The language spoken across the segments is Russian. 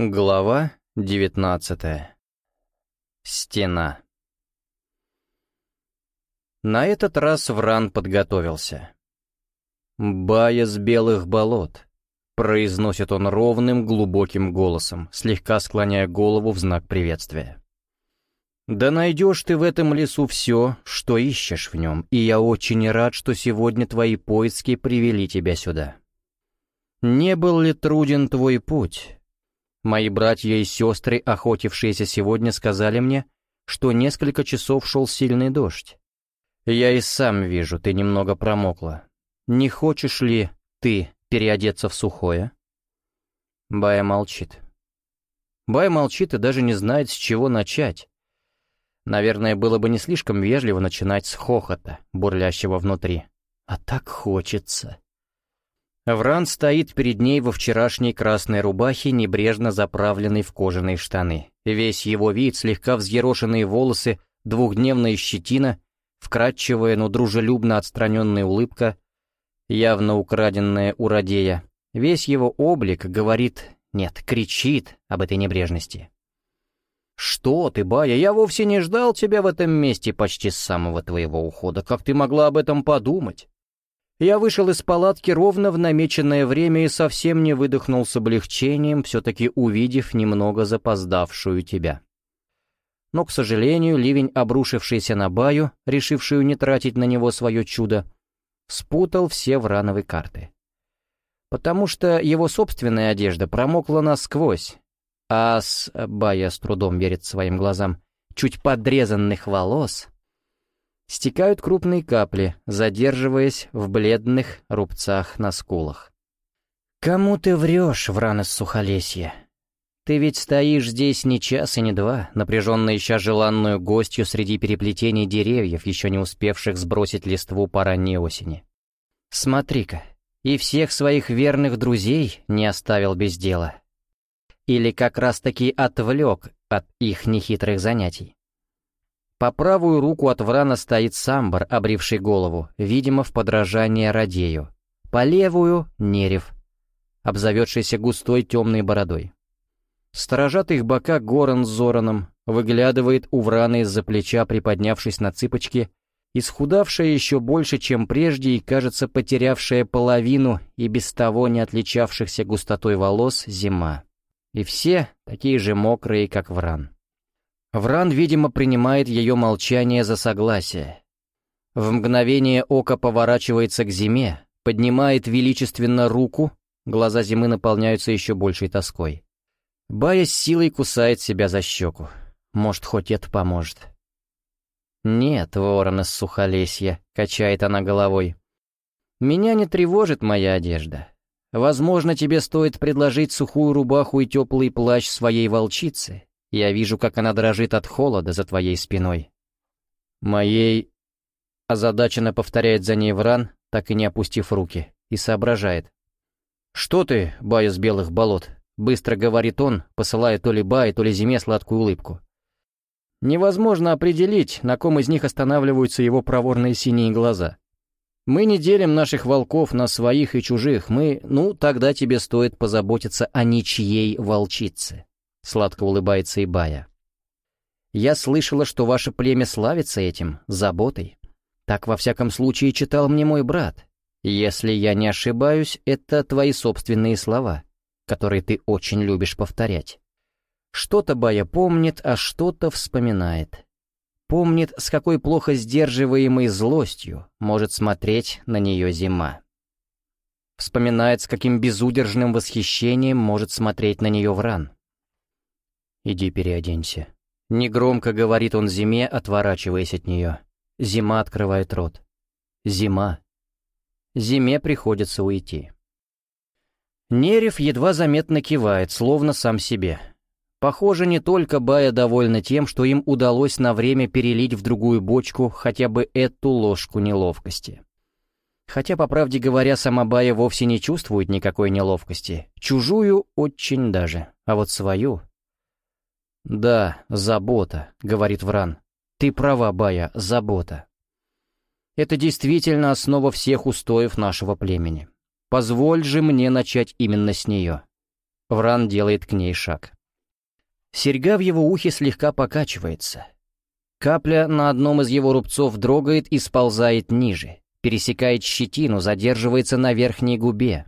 Глава девятнадцатая. Стена. На этот раз Вран подготовился. «Бая с белых болот», — произносит он ровным, глубоким голосом, слегка склоняя голову в знак приветствия. «Да найдешь ты в этом лесу все, что ищешь в нем, и я очень рад, что сегодня твои поиски привели тебя сюда. Не был ли труден твой путь?» Мои братья и сестры, охотившиеся сегодня, сказали мне, что несколько часов шел сильный дождь. Я и сам вижу, ты немного промокла. Не хочешь ли ты переодеться в сухое?» Бая молчит. Бая молчит и даже не знает, с чего начать. Наверное, было бы не слишком вежливо начинать с хохота, бурлящего внутри. А так хочется. Вран стоит перед ней во вчерашней красной рубахе, небрежно заправленной в кожаные штаны. Весь его вид, слегка взъерошенные волосы, двухдневная щетина, вкрадчивая, но дружелюбно отстраненная улыбка, явно украденная у Радея. Весь его облик говорит, нет, кричит об этой небрежности. «Что ты, Бая, я вовсе не ждал тебя в этом месте почти с самого твоего ухода. Как ты могла об этом подумать?» Я вышел из палатки ровно в намеченное время и совсем не выдохнул с облегчением, все-таки увидев немного запоздавшую тебя. Но, к сожалению, ливень, обрушившийся на Баю, решившую не тратить на него свое чудо, спутал все врановые карты. Потому что его собственная одежда промокла насквозь, а с, Бая с трудом верит своим глазам, чуть подрезанных волос стекают крупные капли, задерживаясь в бледных рубцах на скулах. «Кому ты врешь, Вран из Сухолесья? Ты ведь стоишь здесь не час и не два, напряженно ища желанную гостью среди переплетений деревьев, еще не успевших сбросить листву по ранней осени. Смотри-ка, и всех своих верных друзей не оставил без дела. Или как раз-таки отвлек от их нехитрых занятий. По правую руку от Врана стоит самбар, обривший голову, видимо, в подражание Радею. По левую — Нерев, обзаведшийся густой темной бородой. Сторожат их бока Горан с Зораном, выглядывает у Врана из-за плеча, приподнявшись на цыпочки, исхудавшая еще больше, чем прежде, и, кажется, потерявшая половину и без того не отличавшихся густотой волос зима. И все такие же мокрые, как Вран. Вран, видимо, принимает ее молчание за согласие. В мгновение ока поворачивается к зиме, поднимает величественно руку, глаза зимы наполняются еще большей тоской. Бая с силой кусает себя за щеку. Может, хоть это поможет. «Нет, ворон из сухолесья», — качает она головой. «Меня не тревожит моя одежда. Возможно, тебе стоит предложить сухую рубаху и теплый плащ своей волчице, я вижу, как она дрожит от холода за твоей спиной. Моей... Озадаченно повторяет за ней Вран, так и не опустив руки, и соображает. «Что ты, Бая с белых болот?» — быстро говорит он, посылая то ли Бае, то ли Зиме сладкую улыбку. Невозможно определить, на ком из них останавливаются его проворные синие глаза. Мы не делим наших волков на своих и чужих, мы... Ну, тогда тебе стоит позаботиться о ничьей волчице. — сладко улыбается Ибая. «Я слышала, что ваше племя славится этим, заботой. Так, во всяком случае, читал мне мой брат. Если я не ошибаюсь, это твои собственные слова, которые ты очень любишь повторять. Что-то Бая помнит, а что-то вспоминает. Помнит, с какой плохо сдерживаемой злостью может смотреть на нее зима. Вспоминает, с каким безудержным восхищением может смотреть на нее Вран. «Иди переоденься». Негромко говорит он Зиме, отворачиваясь от нее. Зима открывает рот. Зима. Зиме приходится уйти. Нерев едва заметно кивает, словно сам себе. Похоже, не только Бая довольна тем, что им удалось на время перелить в другую бочку хотя бы эту ложку неловкости. Хотя, по правде говоря, сама Бая вовсе не чувствует никакой неловкости. Чужую очень даже, а вот свою «Да, забота», — говорит Вран. «Ты права, Бая, забота. Это действительно основа всех устоев нашего племени. Позволь же мне начать именно с нее. Вран делает к ней шаг. Серьга в его ухе слегка покачивается. Капля на одном из его рубцов дрогает и сползает ниже, пересекает щетину, задерживается на верхней губе.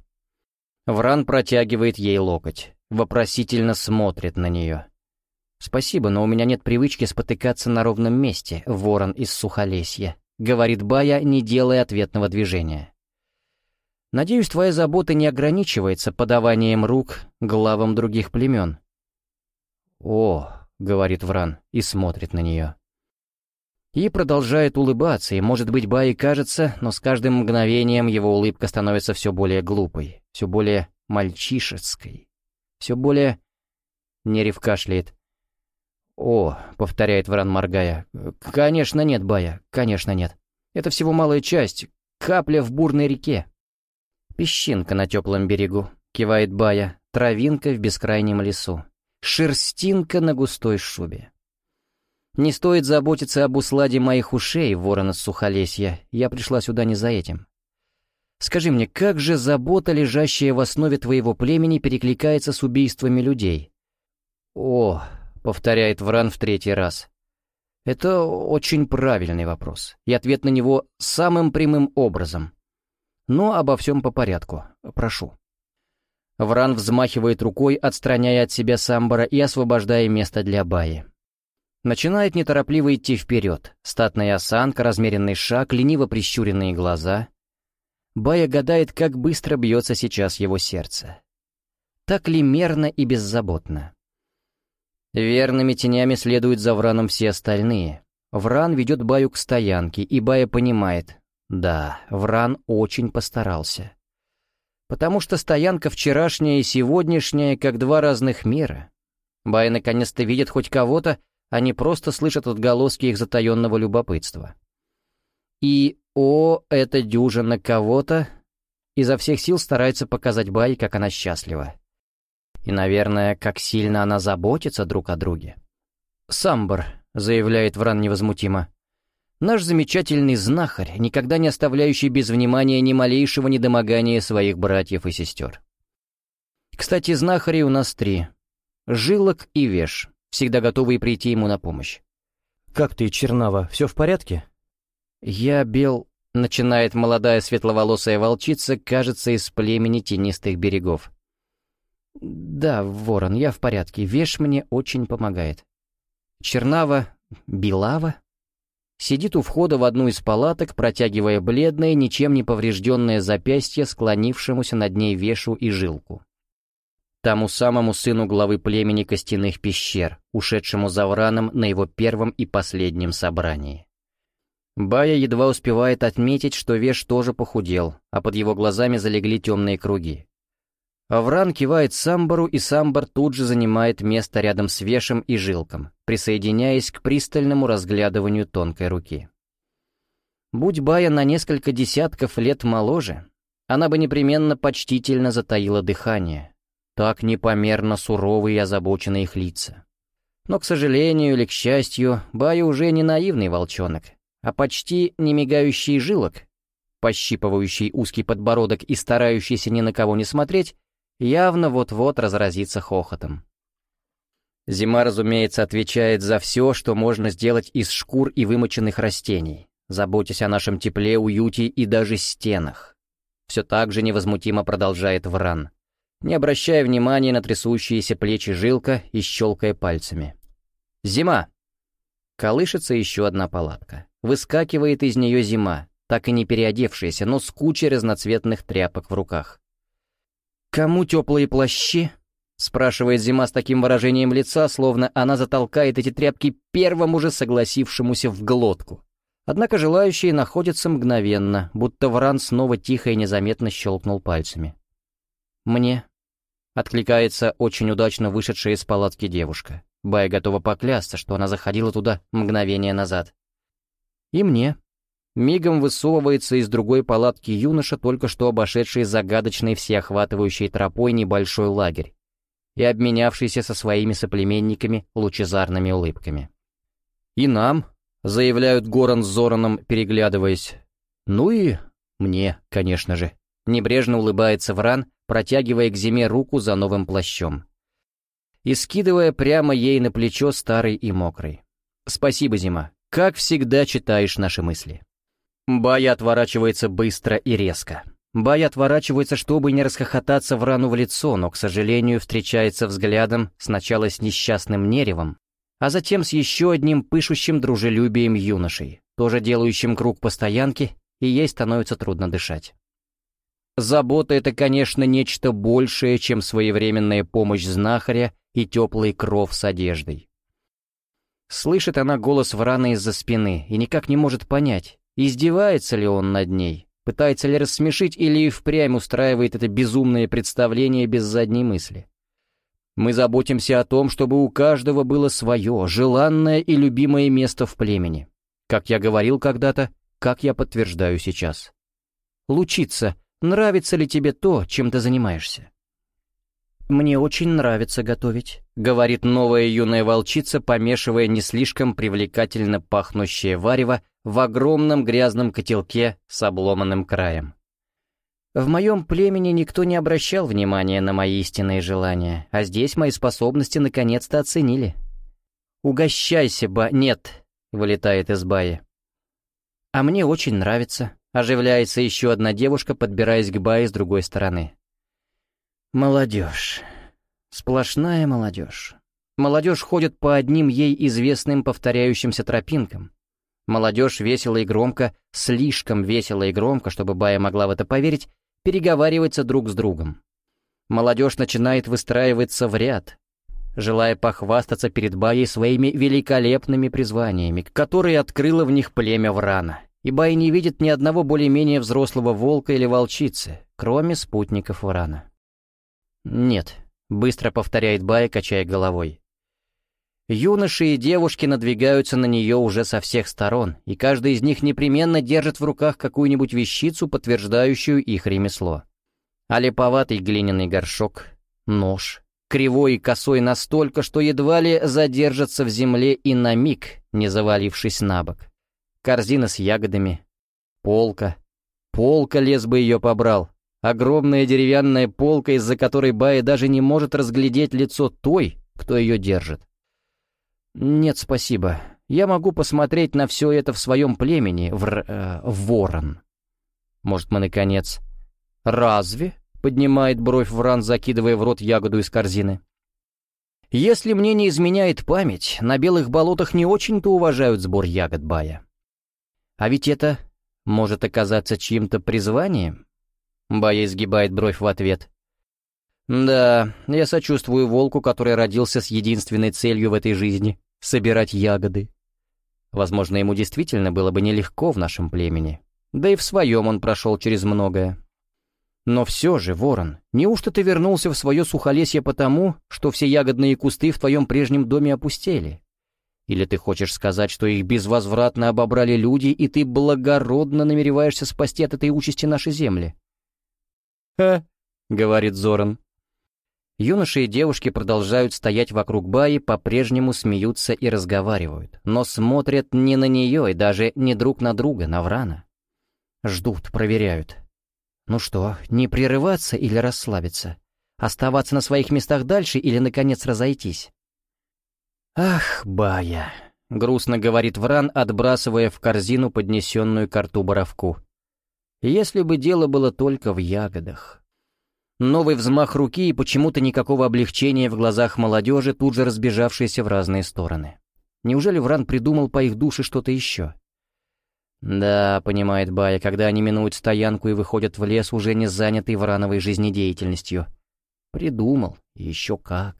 Вран протягивает ей локоть, вопросительно смотрит на нее. «Спасибо, но у меня нет привычки спотыкаться на ровном месте, ворон из Сухолесья», — говорит Бая, не делая ответного движения. «Надеюсь, твоя забота не ограничивается подаванием рук главам других племен». «О», — говорит Вран и смотрит на нее. И продолжает улыбаться, и, может быть, Баи кажется, но с каждым мгновением его улыбка становится все более глупой, все более мальчишеской, все более... Нерев кашляет. «О», — повторяет Вран, моргая, — «конечно нет, Бая, конечно нет. Это всего малая часть, капля в бурной реке». «Песчинка на теплом берегу», — кивает Бая, — «травинка в бескрайнем лесу, шерстинка на густой шубе». Не стоит заботиться об усладе моих ушей, ворона сухолесья, я пришла сюда не за этим. Скажи мне, как же забота, лежащая в основе твоего племени, перекликается с убийствами людей? О, — повторяет Вран в третий раз. Это очень правильный вопрос, и ответ на него самым прямым образом. Но обо всем по порядку. Прошу. Вран взмахивает рукой, отстраняя от себя Самбара и освобождая место для Баи. Начинает неторопливо идти вперед. Статная осанка, размеренный шаг, лениво прищуренные глаза. Бая гадает, как быстро бьется сейчас его сердце. Так ли мерно и беззаботно? Верными тенями следуют за Враном все остальные. Вран ведет Баю к стоянке, и Бая понимает, да, Вран очень постарался. Потому что стоянка вчерашняя и сегодняшняя как два разных мира. Бая наконец-то видит хоть кого-то, а не просто слышат отголоски их затаенного любопытства. И, о, эта дюжина кого-то изо всех сил старается показать Бай, как она счастлива. И, наверное, как сильно она заботится друг о друге. «Самбар», — заявляет Вран невозмутимо, — «наш замечательный знахарь, никогда не оставляющий без внимания ни малейшего недомогания своих братьев и сестер. Кстати, знахарей у нас три — Жилок и Веш, всегда готовые прийти ему на помощь. «Как ты, Чернава, все в порядке?» «Я бел...» — начинает молодая светловолосая волчица, кажется, из племени тенистых берегов. «Да, Ворон, я в порядке. Веш мне очень помогает». Чернава, Белава, сидит у входа в одну из палаток, протягивая бледное, ничем не поврежденное запястье склонившемуся над ней Вешу и Жилку. Тому самому сыну главы племени Костяных пещер, ушедшему за Враном на его первом и последнем собрании. Бая едва успевает отметить, что Веш тоже похудел, а под его глазами залегли темные круги. Авран кивает Самбару, и Самбар тут же занимает место рядом с Вешем и Жилком, присоединяясь к пристальному разглядыванию тонкой руки. Будь Бая на несколько десятков лет моложе, она бы непременно почтительно затаила дыхание. Так непомерно суровые и озабоченные их лица. Но, к сожалению или к счастью, Бая уже не наивный волчонок, а почти не мигающий жилок, пощипывающий узкий подбородок и старающийся ни на кого не смотреть, явно вот-вот разразится хохотом. Зима, разумеется, отвечает за все, что можно сделать из шкур и вымоченных растений, заботясь о нашем тепле, уюте и даже стенах. Все так же невозмутимо продолжает Вран, не обращая внимания на трясущиеся плечи жилка и щелкая пальцами. «Зима!» Колышется еще одна палатка. Выскакивает из нее зима, так и не переодевшаяся, но с кучей разноцветных тряпок в руках. «Кому теплые плащи?» — спрашивает Зима с таким выражением лица, словно она затолкает эти тряпки первому же согласившемуся в глотку. Однако желающие находятся мгновенно, будто Вран снова тихо и незаметно щелкнул пальцами. «Мне?» — откликается очень удачно вышедшая из палатки девушка. Бая готова поклясться, что она заходила туда мгновение назад. «И мне», Мигом высовывается из другой палатки юноша, только что обошедший загадочный всеохватывающей тропой небольшой лагерь и обменявшийся со своими соплеменниками лучезарными улыбками. «И нам», — заявляют Горан с Зораном, переглядываясь. «Ну и мне, конечно же». Небрежно улыбается Вран, протягивая к зиме руку за новым плащом. И скидывая прямо ей на плечо старый и мокрый. «Спасибо, зима. Как всегда читаешь наши мысли». Бая отворачивается быстро и резко. Бай отворачивается, чтобы не расхохотаться в рану в лицо, но, к сожалению, встречается взглядом сначала с несчастным Неревом, а затем с еще одним пышущим дружелюбием юношей, тоже делающим круг по стоянке, и ей становится трудно дышать. Забота — это, конечно, нечто большее, чем своевременная помощь знахаря и теплый кров с одеждой. Слышит она голос Врана из-за спины и никак не может понять, издевается ли он над ней, Пытается ли рассмешить или и впрямь устраивает это безумное представление без задней мысли? Мы заботимся о том, чтобы у каждого было свое, желанное и любимое место в племени. Как я говорил когда-то, как я подтверждаю сейчас. Лучиться, нравится ли тебе то, чем ты занимаешься? «Мне очень нравится готовить», — говорит новая юная волчица, помешивая не слишком привлекательно пахнущее варево в огромном грязном котелке с обломанным краем. В моем племени никто не обращал внимания на мои истинные желания, а здесь мои способности наконец-то оценили. «Угощайся, ба...» «Нет», — вылетает из баи. «А мне очень нравится», — оживляется еще одна девушка, подбираясь к бае с другой стороны. «Молодежь. Сплошная молодежь. Молодежь ходит по одним ей известным повторяющимся тропинкам. Молодежь весело и громко, слишком весело и громко, чтобы Бая могла в это поверить, переговаривается друг с другом. Молодежь начинает выстраиваться в ряд, желая похвастаться перед Баей своими великолепными призваниями, которые открыло в них племя Врана. И Бая не видит ни одного более-менее взрослого волка или волчицы, кроме спутников Врана. «Нет», — быстро повторяет Бая, качая головой. Юноши и девушки надвигаются на нее уже со всех сторон, и каждый из них непременно держит в руках какую-нибудь вещицу, подтверждающую их ремесло. А глиняный горшок, нож, кривой и косой настолько, что едва ли задержатся в земле и на миг, не завалившись на бок. Корзина с ягодами, полка. Полка лес бы ее побрал. Огромная деревянная полка, из-за которой Бая даже не может разглядеть лицо той, кто ее держит. «Нет, спасибо. Я могу посмотреть на все это в своем племени, в, э, Ворон». «Может, мы, наконец...» «Разве?» — поднимает бровь Вран, закидывая в рот ягоду из корзины. «Если мне не изменяет память, на белых болотах не очень-то уважают сбор ягод Бая. А ведь это может оказаться чьим-то призванием?» Бая изгибает бровь в ответ. Да, я сочувствую волку, который родился с единственной целью в этой жизни — собирать ягоды. Возможно, ему действительно было бы нелегко в нашем племени. Да и в своем он прошел через многое. Но все же, ворон, неужто ты вернулся в свое сухолесье потому, что все ягодные кусты в твоем прежнем доме опустели? Или ты хочешь сказать, что их безвозвратно обобрали люди, и ты благородно намереваешься спасти от этой участи наши земли? «Ха», — говорит Зоран, Юноши и девушки продолжают стоять вокруг Баи, по-прежнему смеются и разговаривают, но смотрят не на нее и даже не друг на друга, на Врана. Ждут, проверяют. Ну что, не прерываться или расслабиться? Оставаться на своих местах дальше или, наконец, разойтись? «Ах, Бая!» — грустно говорит Вран, отбрасывая в корзину поднесенную к рту боровку. «Если бы дело было только в ягодах...» Новый взмах руки и почему-то никакого облегчения в глазах молодежи, тут же разбежавшейся в разные стороны. Неужели Вран придумал по их душе что-то еще? Да, понимает Бая, когда они минуют стоянку и выходят в лес, уже не занятый Врановой жизнедеятельностью. Придумал, еще как.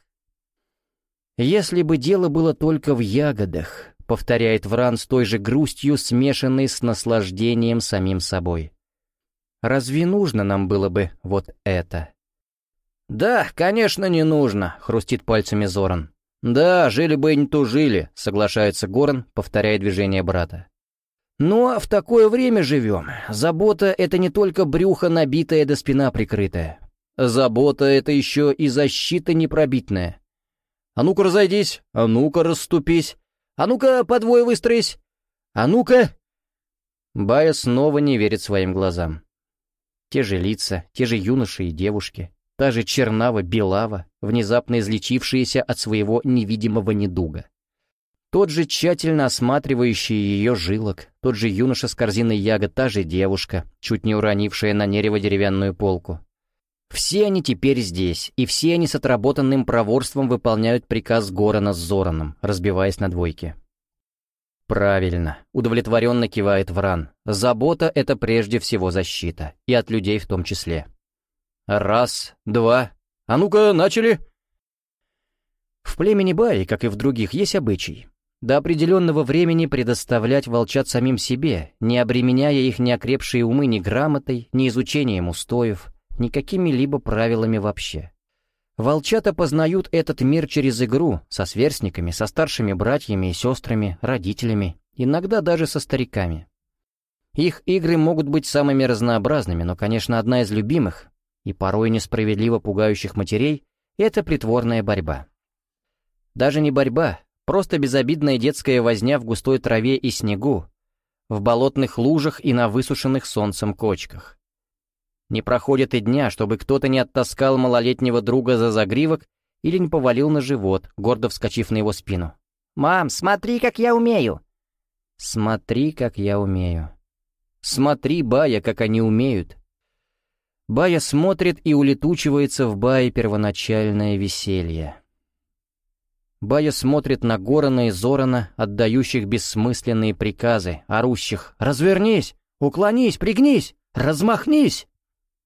Если бы дело было только в ягодах, повторяет Вран с той же грустью, смешанной с наслаждением самим собой. Разве нужно нам было бы вот это? «Да, конечно, не нужно», — хрустит пальцами Зоран. «Да, жили бы и не тужили», — соглашается Горан, повторяя движение брата. «Ну а в такое время живем. Забота — это не только брюхо набитое да спина прикрытая. Забота — это еще и защита непробитная. А ну-ка разойдись, а ну-ка расступись, а ну-ка подвое выстроись, а ну-ка...» Бая снова не верит своим глазам. Те же лица, те же юноши и девушки, та же чернава белава, внезапно излечившаяся от своего невидимого недуга. Тот же тщательно осматривающий ее жилок, тот же юноша с корзиной ягод, та же девушка, чуть не уронившая на нерево деревянную полку. Все они теперь здесь, и все они с отработанным проворством выполняют приказ Горана с Зораном, разбиваясь на двойки. Правильно, удовлетворенно кивает Вран. Забота — это прежде всего защита, и от людей в том числе. Раз, два. А ну-ка, начали! В племени Баи, как и в других, есть обычай. До определенного времени предоставлять волчат самим себе, не обременяя их неокрепшие умы ни грамотой, ни изучением устоев, ни какими-либо правилами вообще. Волчата познают этот мир через игру, со сверстниками, со старшими братьями и сестрами, родителями, иногда даже со стариками. Их игры могут быть самыми разнообразными, но, конечно, одна из любимых и порой несправедливо пугающих матерей — это притворная борьба. Даже не борьба, просто безобидная детская возня в густой траве и снегу, в болотных лужах и на высушенных солнцем кочках. Не проходит и дня, чтобы кто-то не оттаскал малолетнего друга за загривок или не повалил на живот, гордо вскочив на его спину. «Мам, смотри, как я умею!» «Смотри, как я умею!» «Смотри, Бая, как они умеют!» Бая смотрит и улетучивается в Бае первоначальное веселье. Бая смотрит на Горана и Зорана, отдающих бессмысленные приказы, орущих «Развернись! Уклонись! Пригнись! Размахнись!»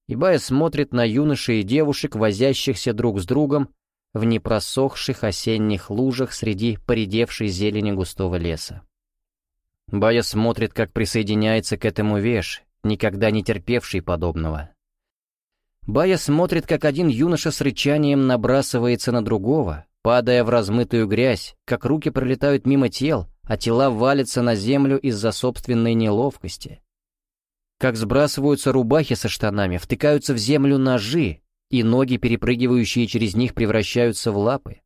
Ибая смотрит на юношей и девушек, возящихся друг с другом в непросохших осенних лужах среди поредевшей зелени густого леса. Бая смотрит, как присоединяется к этому веш, никогда не терпевший подобного. Бая смотрит, как один юноша с рычанием набрасывается на другого, падая в размытую грязь, как руки пролетают мимо тел, а тела валятся на землю из-за собственной неловкости как сбрасываются рубахи со штанами, втыкаются в землю ножи, и ноги, перепрыгивающие через них, превращаются в лапы.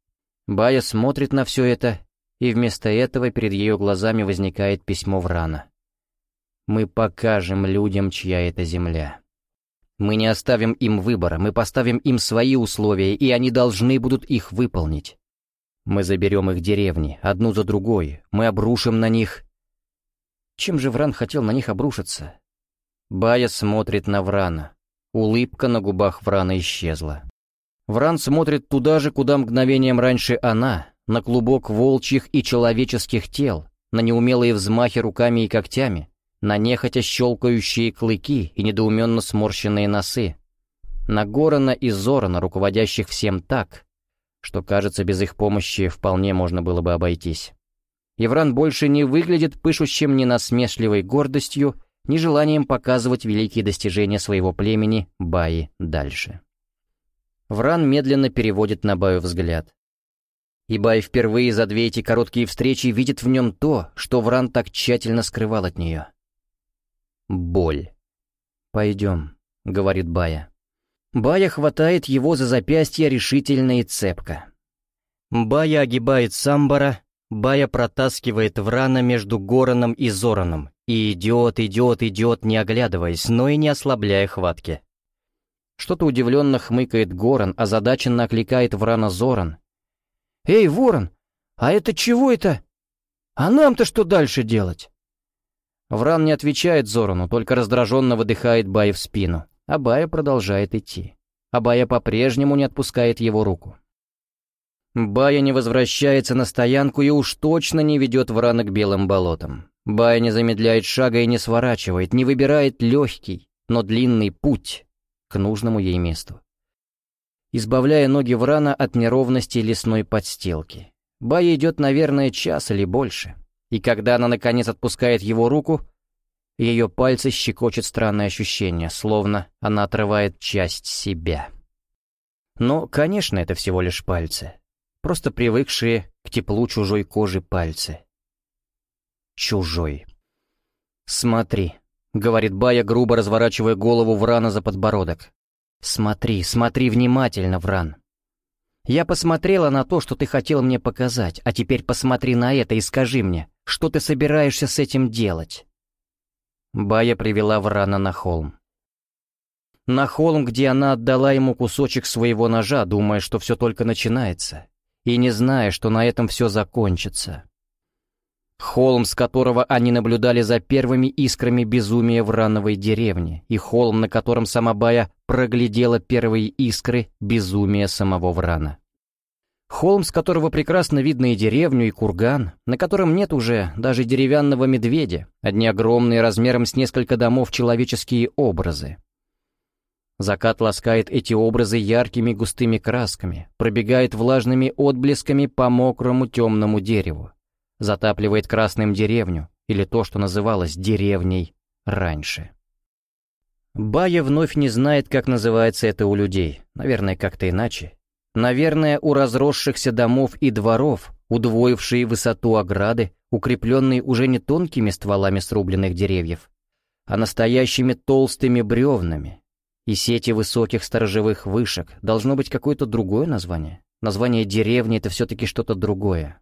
Бая смотрит на все это, и вместо этого перед ее глазами возникает письмо Врана. «Мы покажем людям, чья это земля. Мы не оставим им выбора, мы поставим им свои условия, и они должны будут их выполнить. Мы заберем их деревни, одну за другой, мы обрушим на них...» Чем же Вран хотел на них обрушиться? Бая смотрит на Врана. Улыбка на губах Врана исчезла. Вран смотрит туда же, куда мгновением раньше она, на клубок волчьих и человеческих тел, на неумелые взмахи руками и когтями, на нехотя щелкающие клыки и недоуменно сморщенные носы, на Горана и Зорана, руководящих всем так, что, кажется, без их помощи вполне можно было бы обойтись. Ивран больше не выглядит пышущим ненасмешливой гордостью нежеланием показывать великие достижения своего племени Баи дальше. Вран медленно переводит на Баю взгляд. И Бай впервые за две эти короткие встречи видит в нем то, что Вран так тщательно скрывал от нее. Боль. «Пойдем», — говорит Бая. Бая хватает его за запястье решительно и цепко. Бая огибает Самбара, Бая протаскивает Врана между Гораном и Зораном и идет, идет, идет, не оглядываясь, но и не ослабляя хватки. Что-то удивленно хмыкает Горан, озадаченно окликает Врана Зоран. «Эй, Ворон, а это чего это? А нам-то что дальше делать?» Вран не отвечает Зорану, только раздраженно выдыхает Бая в спину, а Бая продолжает идти. А Бая по-прежнему не отпускает его руку. Бая не возвращается на стоянку и уж точно не ведет Врана к белым болотам. Бая не замедляет шага и не сворачивает, не выбирает легкий, но длинный путь к нужному ей месту. Избавляя ноги Врана от неровности лесной подстилки. Бая идет, наверное, час или больше. И когда она, наконец, отпускает его руку, ее пальцы щекочет странное ощущение, словно она отрывает часть себя. Но, конечно, это всего лишь пальцы. Просто привыкшие к теплу чужой кожи пальцы чужой. «Смотри», — говорит Бая, грубо разворачивая голову Врана за подбородок. «Смотри, смотри внимательно, Вран. Я посмотрела на то, что ты хотел мне показать, а теперь посмотри на это и скажи мне, что ты собираешься с этим делать?» Бая привела Врана на холм. На холм, где она отдала ему кусочек своего ножа, думая, что все только начинается, и не зная, что на этом все закончится. Холм, с которого они наблюдали за первыми искрами безумия в рановой деревне, и холм, на котором сама Бая проглядела первые искры безумия самого Врана. Холм, с которого прекрасно видно и деревню, и курган, на котором нет уже даже деревянного медведя, одни огромные размером с несколько домов человеческие образы. Закат ласкает эти образы яркими густыми красками, пробегает влажными отблесками по мокрому темному дереву затапливает красным деревню, или то, что называлось деревней раньше. Бая вновь не знает, как называется это у людей, наверное, как-то иначе. Наверное, у разросшихся домов и дворов, удвоившие высоту ограды, укрепленные уже не тонкими стволами срубленных деревьев, а настоящими толстыми бревнами. И сети высоких сторожевых вышек должно быть какое-то другое название. Название деревни — это все-таки что-то другое.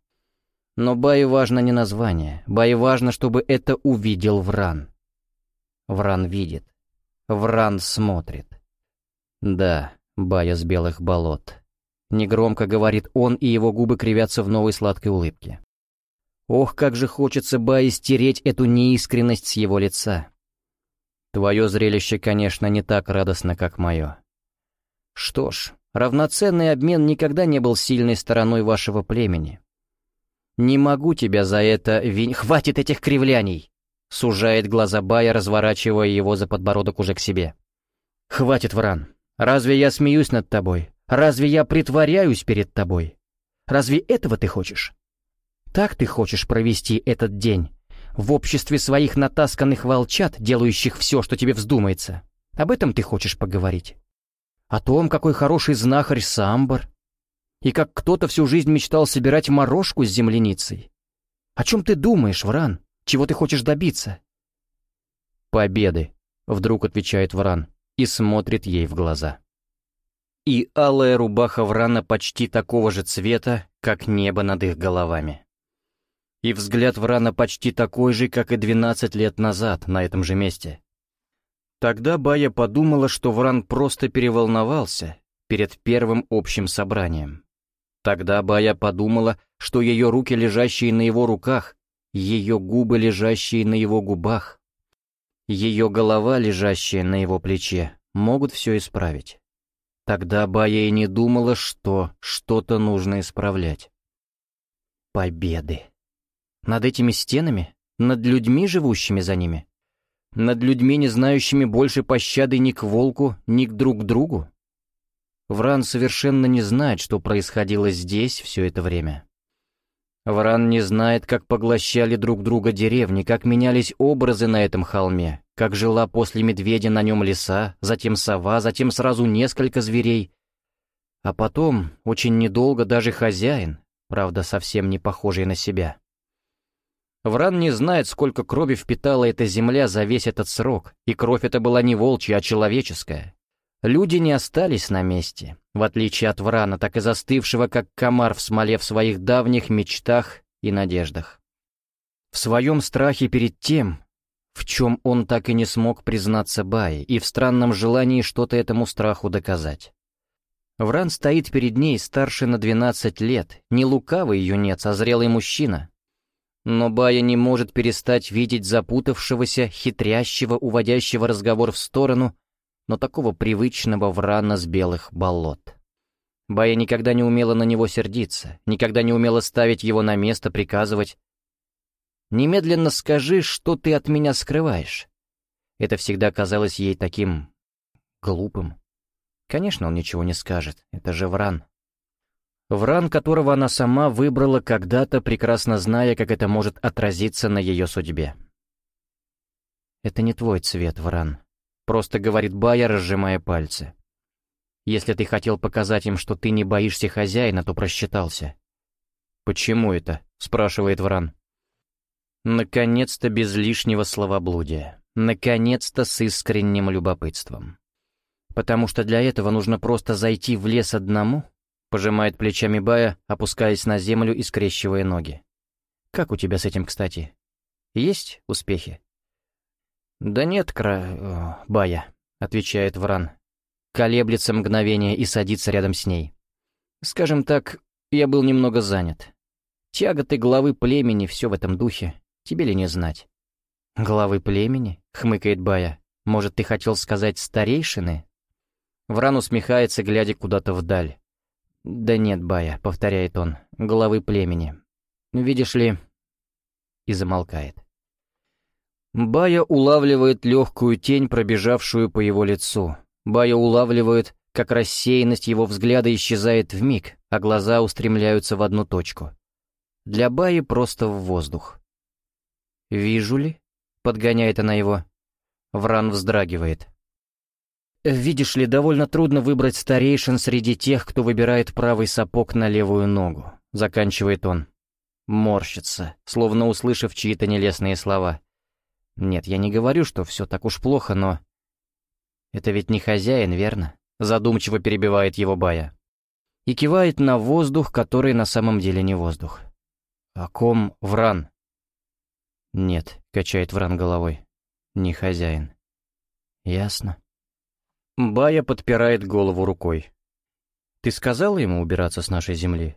Но Бае важно не название. Бае важно, чтобы это увидел Вран. Вран видит. Вран смотрит. Да, Бая с белых болот. Негромко говорит он, и его губы кривятся в новой сладкой улыбке. Ох, как же хочется Бае стереть эту неискренность с его лица. Твое зрелище, конечно, не так радостно, как мое. Что ж, равноценный обмен никогда не был сильной стороной вашего племени. «Не могу тебя за это винь... Хватит этих кривляний!» Сужает глаза Бая, разворачивая его за подбородок уже к себе. «Хватит, Вран. Разве я смеюсь над тобой? Разве я притворяюсь перед тобой? Разве этого ты хочешь? Так ты хочешь провести этот день? В обществе своих натасканных волчат, делающих все, что тебе вздумается? Об этом ты хочешь поговорить? О том, какой хороший знахарь Самбар, и как кто-то всю жизнь мечтал собирать морожку с земляницей. О чем ты думаешь, Вран? Чего ты хочешь добиться? Победы, вдруг отвечает Вран и смотрит ей в глаза. И алая рубаха Врана почти такого же цвета, как небо над их головами. И взгляд Врана почти такой же, как и двенадцать лет назад на этом же месте. Тогда Бая подумала, что Вран просто переволновался перед первым общим собранием. Тогда Бая подумала, что ее руки, лежащие на его руках, ее губы, лежащие на его губах, ее голова, лежащая на его плече, могут все исправить. Тогда Бая и не думала, что что-то нужно исправлять. Победы. Над этими стенами? Над людьми, живущими за ними? Над людьми, не знающими больше пощады ни к волку, ни к друг другу? Вран совершенно не знает, что происходило здесь все это время. Вран не знает, как поглощали друг друга деревни, как менялись образы на этом холме, как жила после медведя на нем лиса, затем сова, затем сразу несколько зверей. А потом, очень недолго, даже хозяин, правда, совсем не похожий на себя. Вран не знает, сколько крови впитала эта земля за весь этот срок, и кровь эта была не волчья, а человеческая. Люди не остались на месте, в отличие от Врана, так и застывшего, как комар в смоле в своих давних мечтах и надеждах. В своем страхе перед тем, в чем он так и не смог признаться Бае, и в странном желании что-то этому страху доказать. Вран стоит перед ней, старше на 12 лет, не лукавый юнец, а зрелый мужчина. Но Бая не может перестать видеть запутавшегося, хитрящего, уводящего разговор в сторону, но такого привычного врана с белых болот. Бая никогда не умела на него сердиться, никогда не умела ставить его на место, приказывать. «Немедленно скажи, что ты от меня скрываешь». Это всегда казалось ей таким... глупым. Конечно, он ничего не скажет, это же Вран. Вран, которого она сама выбрала когда-то, прекрасно зная, как это может отразиться на ее судьбе. «Это не твой цвет, Вран», Просто говорит Бая, разжимая пальцы. Если ты хотел показать им, что ты не боишься хозяина, то просчитался. «Почему это?» — спрашивает Вран. Наконец-то без лишнего словоблудия. Наконец-то с искренним любопытством. Потому что для этого нужно просто зайти в лес одному, пожимает плечами Бая, опускаясь на землю и скрещивая ноги. Как у тебя с этим, кстати? Есть успехи? «Да нет, кра... Бая», — отвечает Вран, колеблется мгновение и садится рядом с ней. Скажем так, я был немного занят. Тяготы главы племени, все в этом духе. Тебе ли не знать? «Главы племени?» — хмыкает Бая. «Может, ты хотел сказать старейшины?» Вран усмехается, глядя куда-то вдаль. «Да нет, Бая», — повторяет он, — «главы племени. Видишь ли...» И замолкает. Бая улавливает легкую тень, пробежавшую по его лицу. Бая улавливает, как рассеянность его взгляда исчезает в миг, а глаза устремляются в одну точку. Для Баи просто в воздух. «Вижу ли?» — подгоняет она его. Вран вздрагивает. «Видишь ли, довольно трудно выбрать старейшин среди тех, кто выбирает правый сапог на левую ногу», — заканчивает он. Морщится, словно услышав чьи-то нелестные слова. Нет, я не говорю, что все так уж плохо, но... Это ведь не хозяин, верно? Задумчиво перебивает его Бая. И кивает на воздух, который на самом деле не воздух. О ком Вран? Нет, качает Вран головой. Не хозяин. Ясно. Бая подпирает голову рукой. Ты сказала ему убираться с нашей земли?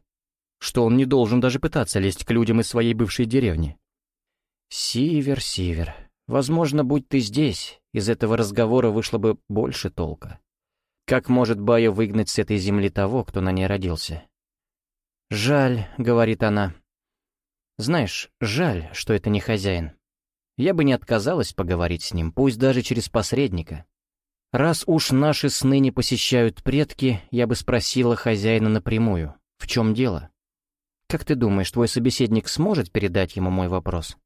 Что он не должен даже пытаться лезть к людям из своей бывшей деревни? Сивер, Сивер, Возможно, будь ты здесь, из этого разговора вышло бы больше толка. Как может Бая выгнать с этой земли того, кто на ней родился? «Жаль», — говорит она. «Знаешь, жаль, что это не хозяин. Я бы не отказалась поговорить с ним, пусть даже через посредника. Раз уж наши сны не посещают предки, я бы спросила хозяина напрямую, в чем дело? Как ты думаешь, твой собеседник сможет передать ему мой вопрос?»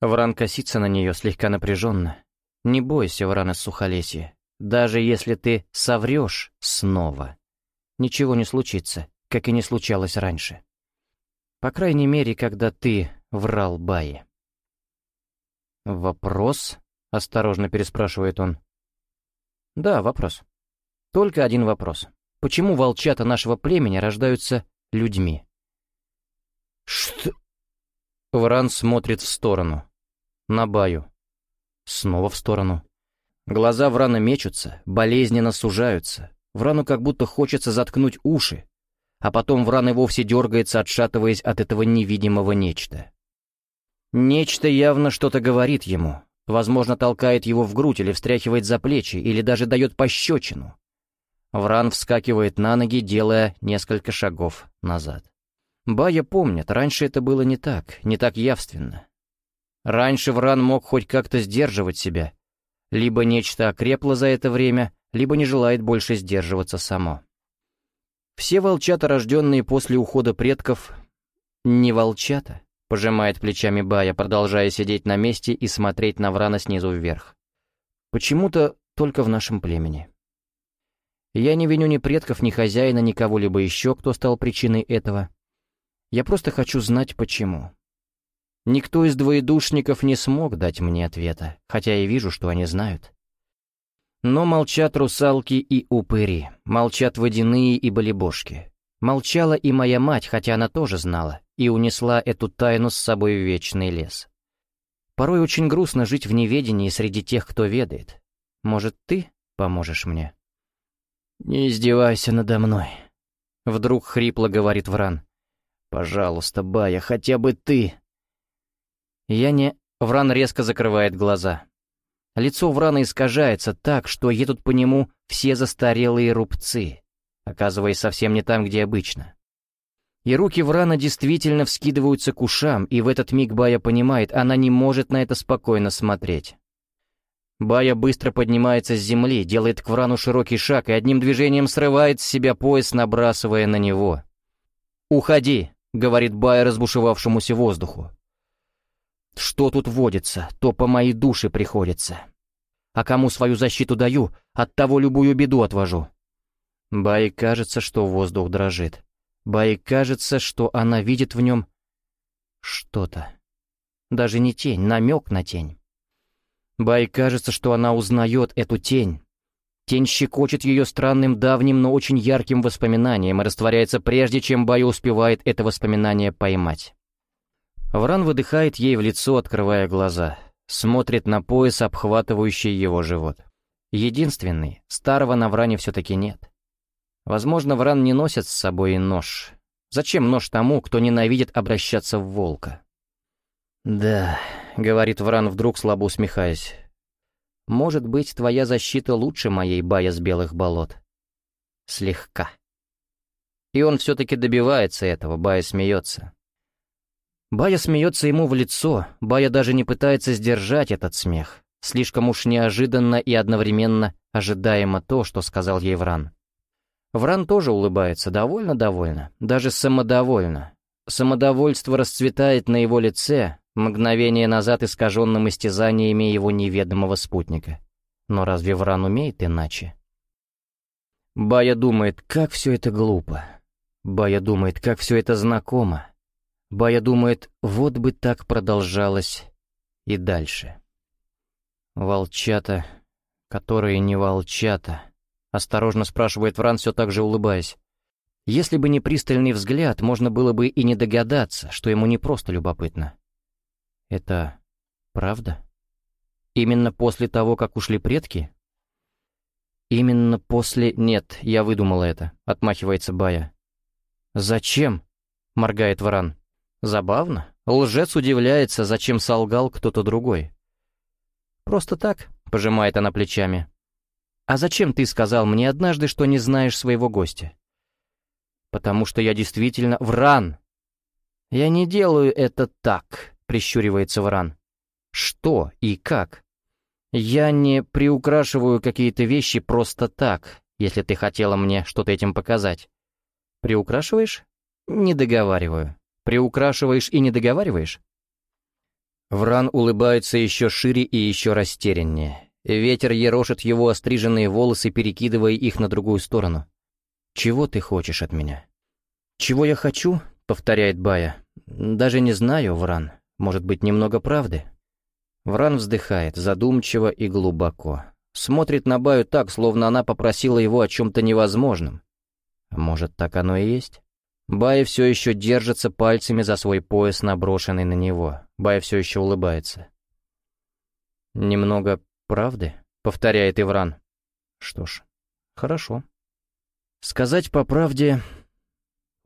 Вран косится на нее слегка напряженно. Не бойся, Вран из Сухолесья. Даже если ты соврешь снова, ничего не случится, как и не случалось раньше. По крайней мере, когда ты врал Бае. «Вопрос?» — осторожно переспрашивает он. «Да, вопрос. Только один вопрос. Почему волчата нашего племени рождаются людьми?» «Что?» Вран смотрит в сторону. На Баю. Снова в сторону. Глаза Врана мечутся, болезненно сужаются. Врану как будто хочется заткнуть уши. А потом Вран и вовсе дергается, отшатываясь от этого невидимого нечто. Нечто явно что-то говорит ему. Возможно, толкает его в грудь или встряхивает за плечи, или даже дает пощечину. Вран вскакивает на ноги, делая несколько шагов назад. Бая помнит, раньше это было не так, не так явственно. Раньше Вран мог хоть как-то сдерживать себя. Либо нечто окрепло за это время, либо не желает больше сдерживаться само. Все волчата, рожденные после ухода предков, не волчата, пожимает плечами Бая, продолжая сидеть на месте и смотреть на Врана снизу вверх. Почему-то только в нашем племени. Я не виню ни предков, ни хозяина, ни кого-либо еще, кто стал причиной этого. Я просто хочу знать, почему. Никто из двоедушников не смог дать мне ответа, хотя я вижу, что они знают. Но молчат русалки и упыри, молчат водяные и болебошки. Молчала и моя мать, хотя она тоже знала, и унесла эту тайну с собой в вечный лес. Порой очень грустно жить в неведении среди тех, кто ведает. Может, ты поможешь мне? «Не издевайся надо мной», — вдруг хрипло говорит Вран. «Пожалуйста, Бая, хотя бы ты!» Я не... Вран резко закрывает глаза. Лицо Врана искажается так, что едут по нему все застарелые рубцы, оказываясь совсем не там, где обычно. И руки Врана действительно вскидываются к ушам, и в этот миг Бая понимает, она не может на это спокойно смотреть. Бая быстро поднимается с земли, делает к Врану широкий шаг и одним движением срывает с себя пояс, набрасывая на него. «Уходи!» — говорит Бая разбушевавшемуся воздуху. «Что тут водится, то по моей душе приходится. А кому свою защиту даю, от того любую беду отвожу». Бай кажется, что воздух дрожит. Бай кажется, что она видит в нем что-то. Даже не тень, намек на тень. Бай кажется, что она узнает эту тень, Тень щекочет ее странным давним, но очень ярким воспоминанием и растворяется прежде, чем Бая успевает это воспоминание поймать. Вран выдыхает ей в лицо, открывая глаза. Смотрит на пояс, обхватывающий его живот. Единственный, старого на Вране все-таки нет. Возможно, Вран не носит с собой нож. Зачем нож тому, кто ненавидит обращаться в волка? «Да», — говорит Вран вдруг, слабо усмехаясь. «Может быть, твоя защита лучше моей бая с белых болот?» «Слегка». И он все-таки добивается этого, Бая смеется. Бая смеется ему в лицо, Бая даже не пытается сдержать этот смех. Слишком уж неожиданно и одновременно ожидаемо то, что сказал ей Вран. Вран тоже улыбается, довольно-довольно, даже самодовольно. Самодовольство расцветает на его лице, мгновение назад искаженным истязаниями его неведомого спутника. Но разве Вран умеет иначе? Бая думает, как все это глупо. Бая думает, как все это знакомо. Бая думает, вот бы так продолжалось и дальше. «Волчата, которые не волчата», — осторожно спрашивает Вран, все так же улыбаясь. Если бы не пристальный взгляд, можно было бы и не догадаться, что ему не просто любопытно. Это правда? Именно после того, как ушли предки? Именно после... Нет, я выдумала это, отмахивается Бая. Зачем? Моргает Варан. Забавно. Лжец удивляется, зачем солгал кто-то другой. «Просто так», — пожимает она плечами. «А зачем ты сказал мне однажды, что не знаешь своего гостя?» «Потому что я действительно вран». «Я не делаю это так», — прищуривается Вран. «Что и как?» «Я не приукрашиваю какие-то вещи просто так, если ты хотела мне что-то этим показать». «Приукрашиваешь?» «Не договариваю». «Приукрашиваешь и не договариваешь?» Вран улыбается еще шире и еще растеряннее. Ветер ерошит его остриженные волосы, перекидывая их на другую сторону. «Чего ты хочешь от меня?» «Чего я хочу?» — повторяет Бая. «Даже не знаю, Вран. Может быть, немного правды?» Вран вздыхает, задумчиво и глубоко. Смотрит на Баю так, словно она попросила его о чем-то невозможном. Может, так оно и есть? Бая все еще держится пальцами за свой пояс, наброшенный на него. Бая все еще улыбается. «Немного правды?» — повторяет Ивран. «Что ж, хорошо». Сказать по правде,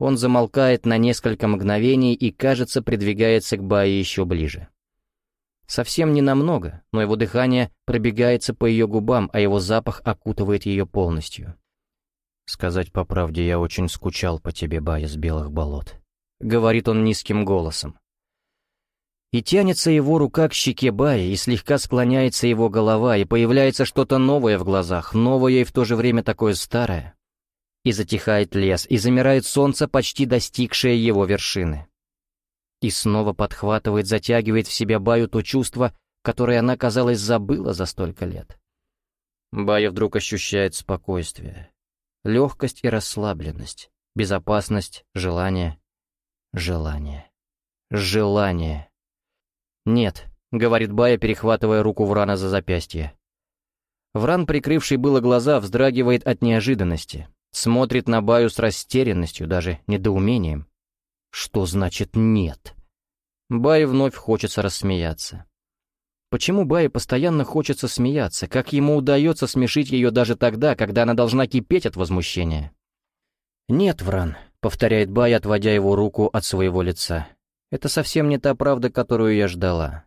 он замолкает на несколько мгновений и, кажется, придвигается к Бае еще ближе. Совсем не намного, но его дыхание пробегается по ее губам, а его запах окутывает ее полностью. «Сказать по правде, я очень скучал по тебе, Бая, с белых болот», — говорит он низким голосом. И тянется его рука к щеке Бая, и слегка склоняется его голова, и появляется что-то новое в глазах, новое и в то же время такое старое. И затихает лес, и замирает солнце, почти достигшее его вершины. И снова подхватывает, затягивает в себя Баю то чувство, которое она, казалось, забыла за столько лет. Бая вдруг ощущает спокойствие, легкость и расслабленность, безопасность, желание, желание, желание. «Нет», — говорит Бая, перехватывая руку Врана за запястье. Вран, прикрывший было глаза, вздрагивает от неожиданности, смотрит на Баю с растерянностью, даже недоумением. Что значит «нет»? Бае вновь хочется рассмеяться. Почему Бае постоянно хочется смеяться? Как ему удается смешить ее даже тогда, когда она должна кипеть от возмущения? «Нет, Вран», — повторяет Бай, отводя его руку от своего лица. «Это совсем не та правда, которую я ждала.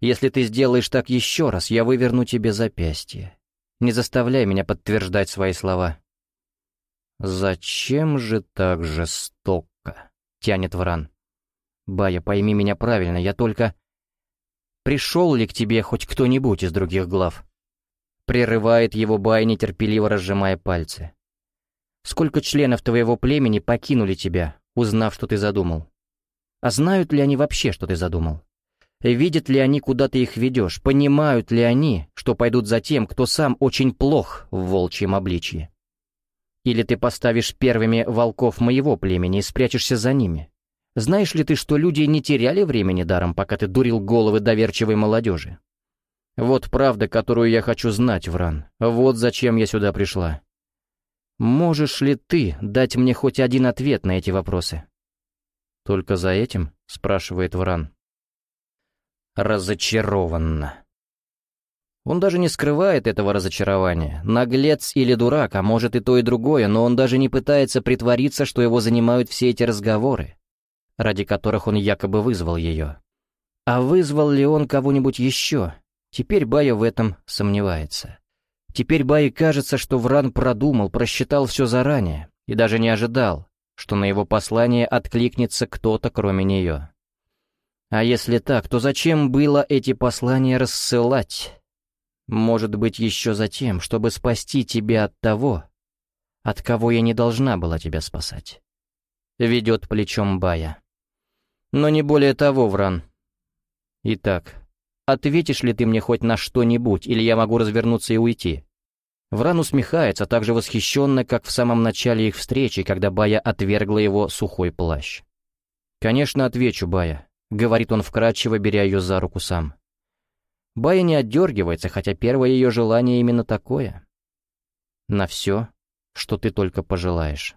Если ты сделаешь так еще раз, я выверну тебе запястье. Не заставляй меня подтверждать свои слова». «Зачем же так жестоко?» — тянет Вран. «Бая, пойми меня правильно, я только...» Пришел ли к тебе хоть кто-нибудь из других глав?» Прерывает его Бай, нетерпеливо разжимая пальцы. «Сколько членов твоего племени покинули тебя, узнав, что ты задумал? А знают ли они вообще, что ты задумал? Видят ли они, куда ты их ведешь? Понимают ли они, что пойдут за тем, кто сам очень плох в волчьем обличье? Или ты поставишь первыми волков моего племени и спрячешься за ними?» Знаешь ли ты, что люди не теряли времени даром, пока ты дурил головы доверчивой молодежи? Вот правда, которую я хочу знать, Вран. Вот зачем я сюда пришла. Можешь ли ты дать мне хоть один ответ на эти вопросы? Только за этим? спрашивает Вран. Разочарованно. Он даже не скрывает этого разочарования. Наглец или дурак, а может и то и другое, но он даже не пытается притвориться, что его занимают все эти разговоры, ради которых он якобы вызвал ее. А вызвал ли он кого-нибудь еще? Теперь Бая в этом сомневается. Теперь Бае кажется, что Вран продумал, просчитал все заранее и даже не ожидал, что на его послание откликнется кто-то, кроме нее. А если так, то зачем было эти послания рассылать? Может быть, еще за тем, чтобы спасти тебя от того, от кого я не должна была тебя спасать. Ведет плечом Бая. Но не более того, Вран. Итак, ответишь ли ты мне хоть на что-нибудь, или я могу развернуться и уйти? Вран усмехается, так же восхищенно, как в самом начале их встречи, когда Бая отвергла его сухой плащ. «Конечно, отвечу, Бая», — говорит он вкратчиво, беря ее за руку сам. Бая не отдергивается, хотя первое ее желание именно такое. «На все, что ты только пожелаешь.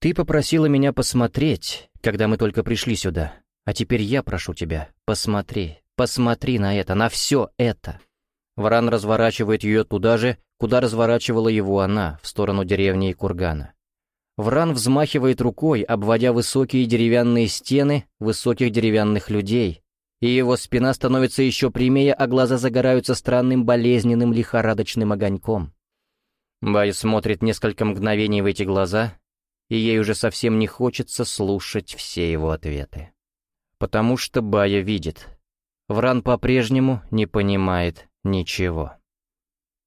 Ты попросила меня посмотреть, когда мы только пришли сюда, а теперь я прошу тебя, посмотри, посмотри на это, на все это». Вран разворачивает ее туда же, куда разворачивала его она, в сторону деревни и кургана. Вран взмахивает рукой, обводя высокие деревянные стены высоких деревянных людей, и его спина становится еще прямее, а глаза загораются странным болезненным лихорадочным огоньком. Бай смотрит несколько мгновений в эти глаза, и ей уже совсем не хочется слушать все его ответы. Потому что Бая видит. Вран по-прежнему не понимает ничего.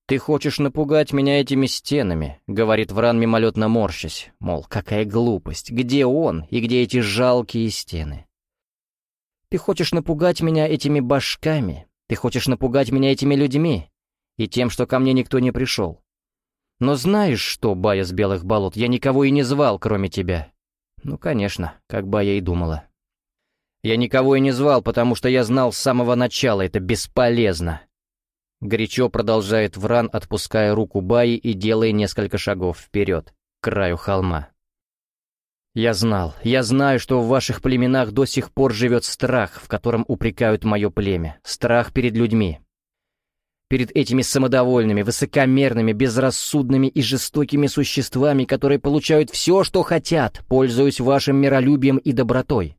«Ты хочешь напугать меня этими стенами», — говорит Вран мимолетно морщась, мол, какая глупость, где он и где эти жалкие стены? «Ты хочешь напугать меня этими башками, ты хочешь напугать меня этими людьми и тем, что ко мне никто не пришел. Но знаешь что, Бая с Белых Болот, я никого и не звал, кроме тебя». Ну, конечно, как Бая и думала. «Я никого и не звал, потому что я знал с самого начала, это бесполезно», Горячо продолжает Вран, отпуская руку Баи и делая несколько шагов вперед, к краю холма. «Я знал, я знаю, что в ваших племенах до сих пор живет страх, в котором упрекают мое племя, страх перед людьми. Перед этими самодовольными, высокомерными, безрассудными и жестокими существами, которые получают все, что хотят, пользуясь вашим миролюбием и добротой,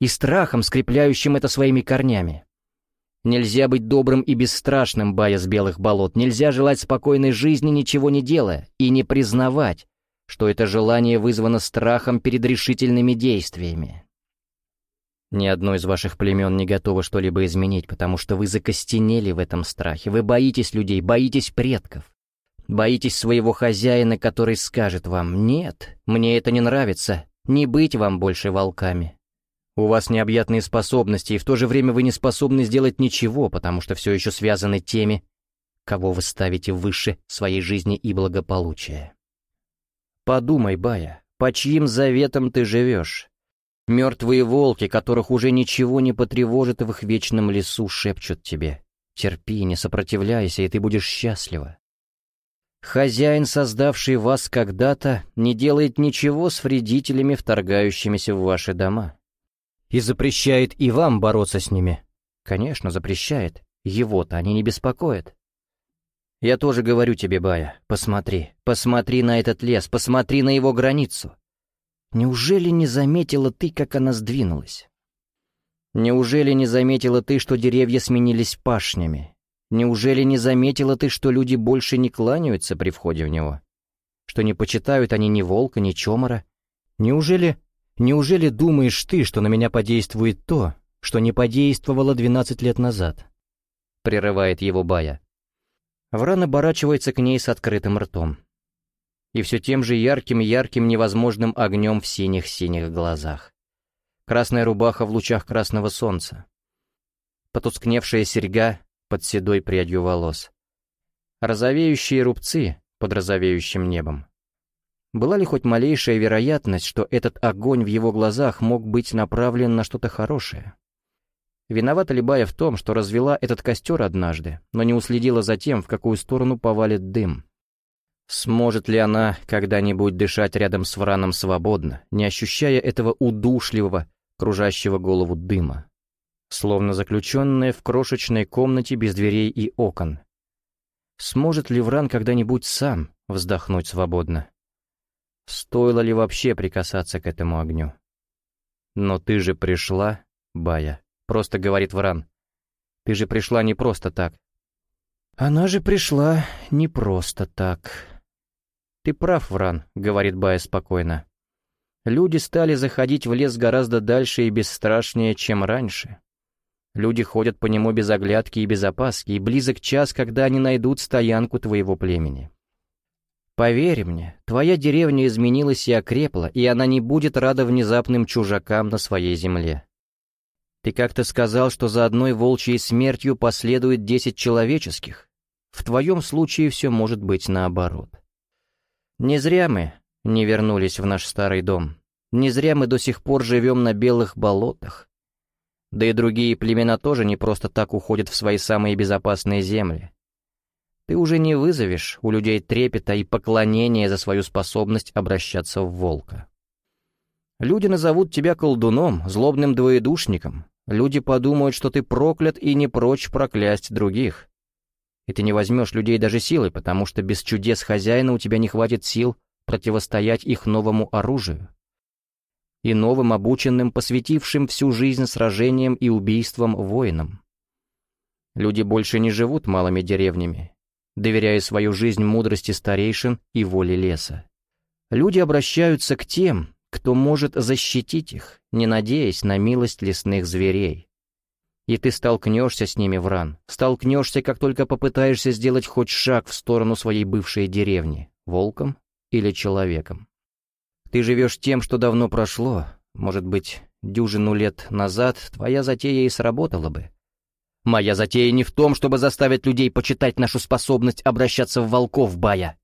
и страхом, скрепляющим это своими корнями. Нельзя быть добрым и бесстрашным, бая с белых болот. Нельзя желать спокойной жизни, ничего не делая, и не признавать, что это желание вызвано страхом перед решительными действиями. Ни одно из ваших племен не готово что-либо изменить, потому что вы закостенели в этом страхе. Вы боитесь людей, боитесь предков. Боитесь своего хозяина, который скажет вам «Нет, мне это не нравится, не быть вам больше волками». У вас необъятные способности, и в то же время вы не способны сделать ничего, потому что все еще связаны теми, кого вы ставите выше своей жизни и благополучия. Подумай, Бая, по чьим заветам ты живешь? Мертвые волки, которых уже ничего не потревожит в их вечном лесу, шепчут тебе. Терпи, не сопротивляйся, и ты будешь счастлива. Хозяин, создавший вас когда-то, не делает ничего с вредителями, вторгающимися в ваши дома и запрещает и вам бороться с ними. Конечно, запрещает. Его-то они не беспокоят. Я тоже говорю тебе, Бая, посмотри, посмотри на этот лес, посмотри на его границу. Неужели не заметила ты, как она сдвинулась? Неужели не заметила ты, что деревья сменились пашнями? Неужели не заметила ты, что люди больше не кланяются при входе в него? Что не почитают они ни волка, ни чомора? Неужели Неужели думаешь ты, что на меня подействует то, что не подействовало двенадцать лет назад?» Прерывает его Бая. Вран оборачивается к ней с открытым ртом. И все тем же ярким-ярким невозможным огнем в синих-синих глазах. Красная рубаха в лучах красного солнца. Потускневшая серьга под седой прядью волос. Розовеющие рубцы под розовеющим небом. Была ли хоть малейшая вероятность, что этот огонь в его глазах мог быть направлен на что-то хорошее? Виновата ли Бая в том, что развела этот костер однажды, но не уследила за тем, в какую сторону повалит дым? Сможет ли она когда-нибудь дышать рядом с Враном свободно, не ощущая этого удушливого, кружащего голову дыма? Словно заключенная в крошечной комнате без дверей и окон, Сможет ли Вран когда-нибудь сам вздохнуть свободно? Стоило ли вообще прикасаться к этому огню? «Но ты же пришла, Бая», — просто говорит Вран. «Ты же пришла не просто так». «Она же пришла не просто так». «Ты прав, Вран», — говорит Бая спокойно. «Люди стали заходить в лес гораздо дальше и бесстрашнее, чем раньше. Люди ходят по нему без оглядки и без опаски, и близок час, когда они найдут стоянку твоего племени. Поверь мне, твоя деревня изменилась и окрепла, и она не будет рада внезапным чужакам на своей земле. Ты как-то сказал, что за одной волчьей смертью последует десять человеческих. В твоем случае все может быть наоборот. Не зря мы не вернулись в наш старый дом. Не зря мы до сих пор живем на белых болотах. Да и другие племена тоже не просто так уходят в свои самые безопасные земли. Ты уже не вызовешь у людей трепета и поклонения за свою способность обращаться в волка. Люди назовут тебя колдуном, злобным двоедушником. Люди подумают, что ты проклят и не прочь проклясть других. И ты не возьмешь людей даже силой, потому что без чудес хозяина у тебя не хватит сил противостоять их новому оружию и новым обученным, посвятившим всю жизнь сражениям и убийствам воинам. Люди больше не живут малыми деревнями, доверяя свою жизнь мудрости старейшин и воле леса. Люди обращаются к тем, кто может защитить их, не надеясь на милость лесных зверей. И ты столкнешься с ними, Вран, столкнешься, как только попытаешься сделать хоть шаг в сторону своей бывшей деревни, волком или человеком. Ты живешь тем, что давно прошло. Может быть, дюжину лет назад твоя затея и сработала бы. Моя затея не в том, чтобы заставить людей почитать нашу способность обращаться в волков, Бая.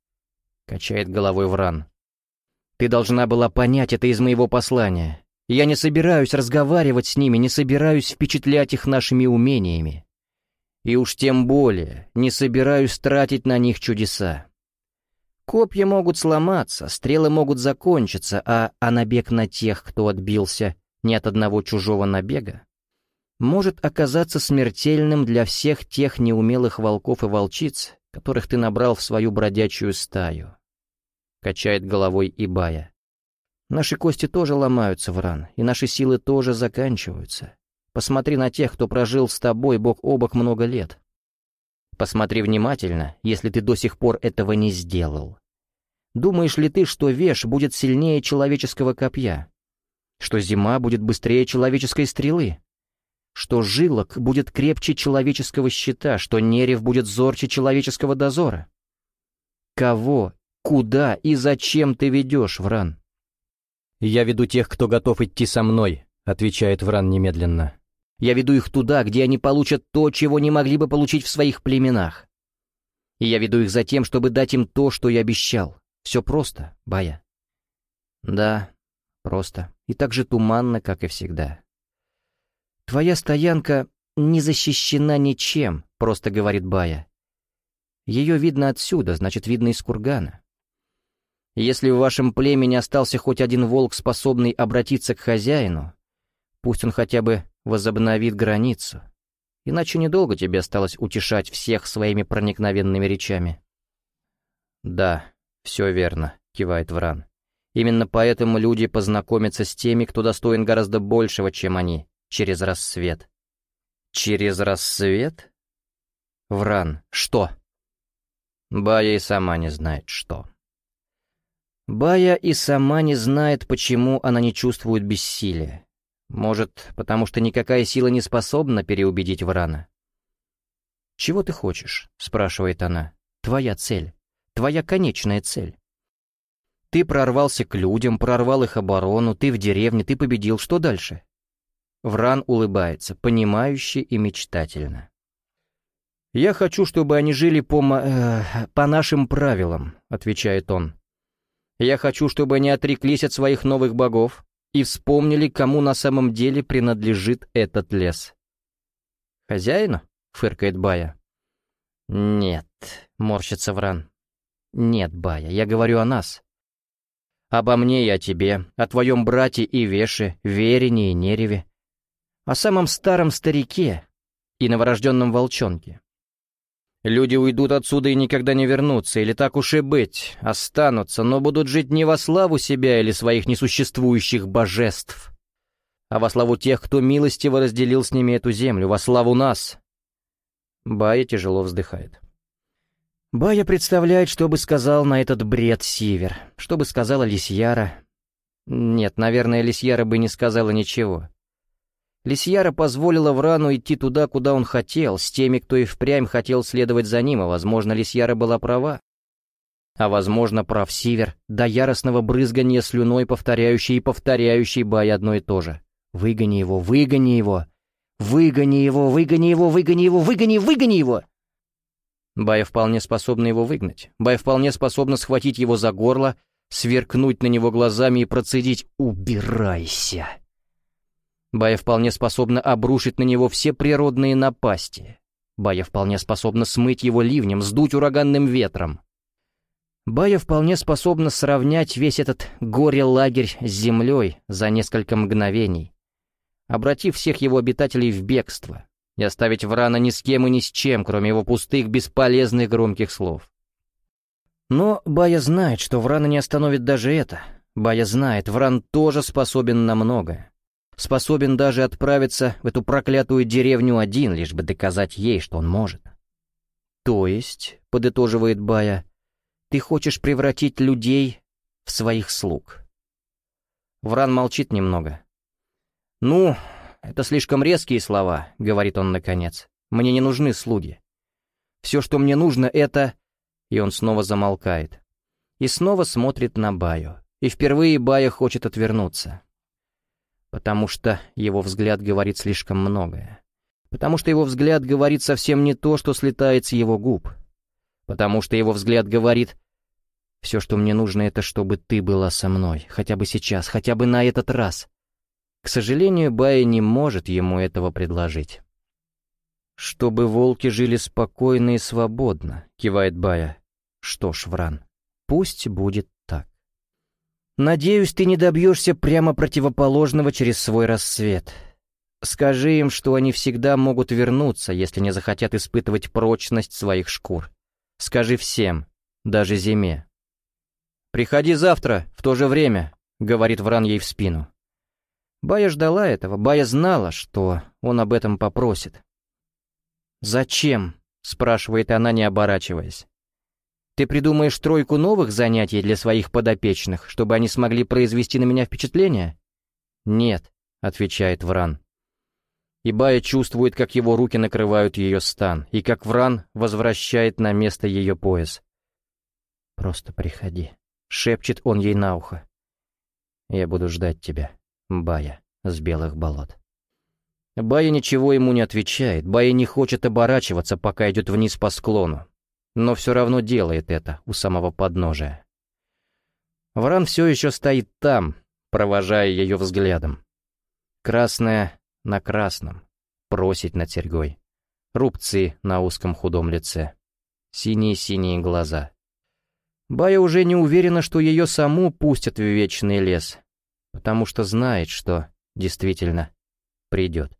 Качает головой Вран. Ты должна была понять это из моего послания. Я не собираюсь разговаривать с ними, не собираюсь впечатлять их нашими умениями. И уж тем более не собираюсь тратить на них чудеса. Копья могут сломаться, стрелы могут закончиться, а, а набег на тех, кто отбился не от одного чужого набега, может оказаться смертельным для всех тех неумелых волков и волчиц, которых ты набрал в свою бродячую стаю. Качает головой Ибая. Наши кости тоже ломаются, Вран, и наши силы тоже заканчиваются. Посмотри на тех, кто прожил с тобой бок о бок много лет. Посмотри внимательно, если ты до сих пор этого не сделал. Думаешь ли ты, что веш будет сильнее человеческого копья? Что зима будет быстрее человеческой стрелы? Что жилок будет крепче человеческого щита? Что нерев будет зорче человеческого дозора? Кого, куда и зачем ты ведешь, Вран? «Я веду тех, кто готов идти со мной», — отвечает Вран немедленно. Я веду их туда, где они получат то, чего не могли бы получить в своих племенах. И я веду их за тем, чтобы дать им то, что я обещал. Все просто, Бая. Да, просто. И так же туманно, как и всегда. Твоя стоянка не защищена ничем, просто говорит Бая. Ее видно отсюда, значит, видно из кургана. Если в вашем племени остался хоть один волк, способный обратиться к хозяину, пусть он хотя бы возобновит границу. Иначе недолго тебе осталось утешать всех своими проникновенными речами. «Да, все верно», — кивает Вран. «Именно поэтому люди познакомятся с теми, кто достоин гораздо большего, чем они, через рассвет». «Через рассвет?» «Вран, что?» Бая и сама не знает, что. Бая и сама не знает, почему она не чувствует бессилия. Может, потому что никакая сила не способна переубедить Врана? «Чего ты хочешь?» — спрашивает она. «Твоя цель. Твоя конечная цель. Ты прорвался к людям, прорвал их оборону, ты в деревне, ты победил. Что дальше?» Вран улыбается, понимающе и мечтательно. «Я хочу, чтобы они жили по, э, по нашим правилам», — отвечает он. «Я хочу, чтобы они отреклись от своих новых богов, и вспомнили, кому на самом деле принадлежит этот лес. «Хозяину?» — фыркает Бая. «Нет», — морщится Вран. «Нет, Бая, я говорю о нас. Обо мне и о тебе, о твоем брате и Веше, Верине и Нереве, о самом старом старике и новорожденном волчонке. Люди уйдут отсюда и никогда не вернутся, или так уж и быть, останутся, но будут жить не во славу себя или своих несуществующих божеств, а во славу тех, кто милостиво разделил с ними эту землю, во славу нас. Бая тяжело вздыхает. Бая представляет, что бы сказал на этот бред Сивер, что бы сказала Лисьяра. Нет, наверное, Лисьяра бы не сказала ничего. Лисьяра позволила Врану идти туда, куда он хотел, с теми, кто и впрямь хотел следовать за ним, и, возможно, Лисьяра была права. А, возможно, прав Сивер, до яростного брызгания слюной, повторяющий и повторяющий Бай одно и то же. «Выгони его, выгони его! Выгони его, выгони его, выгони его, выгони, выгони его!» Бая вполне способна его выгнать. Бая вполне способна схватить его за горло, сверкнуть на него глазами и процедить «Убирайся!» Бая вполне способна обрушить на него все природные напасти. Бая вполне способна смыть его ливнем, сдуть ураганным ветром. Бая вполне способна сравнять весь этот горе-лагерь с землей за несколько мгновений, обратив всех его обитателей в бегство и оставить Врана ни с кем и ни с чем, кроме его пустых, бесполезных громких слов. Но Бая знает, что Врана не остановит даже это. Бая знает, Вран тоже способен на многое способен даже отправиться в эту проклятую деревню один, лишь бы доказать ей, что он может. То есть, подытоживает Бая, ты хочешь превратить людей в своих слуг. Вран молчит немного. «Ну, это слишком резкие слова», — говорит он наконец. «Мне не нужны слуги. Все, что мне нужно, это...» И он снова замолкает. И снова смотрит на Баю. И впервые Бая хочет отвернуться потому что его взгляд говорит слишком многое. Потому что его взгляд говорит совсем не то, что слетает с его губ. Потому что его взгляд говорит «Все, что мне нужно, это чтобы ты была со мной, хотя бы сейчас, хотя бы на этот раз». К сожалению, Бая не может ему этого предложить. «Чтобы волки жили спокойно и свободно», — кивает Бая. «Что ж, Вран, пусть будет Надеюсь, ты не добьешься прямо противоположного через свой рассвет. Скажи им, что они всегда могут вернуться, если не захотят испытывать прочность своих шкур. Скажи всем, даже зиме. «Приходи завтра, в то же время», — говорит Вран ей в спину. Бая ждала этого, Бая знала, что он об этом попросит. «Зачем?» — спрашивает она, не оборачиваясь. Ты придумаешь тройку новых занятий для своих подопечных, чтобы они смогли произвести на меня впечатление? Нет, отвечает Вран. И Бая чувствует, как его руки накрывают ее стан, и как Вран возвращает на место ее пояс. «Просто приходи», — шепчет он ей на ухо. «Я буду ждать тебя, Бая, с белых болот». Бая ничего ему не отвечает, Бая не хочет оборачиваться, пока идет вниз по склону но все равно делает это у самого подножия. Вран все еще стоит там, провожая ее взглядом. Красная на красном, просить над серьгой, рубцы на узком худом лице, синие-синие глаза. Бая уже не уверена, что ее саму пустят в вечный лес, потому что знает, что действительно придет.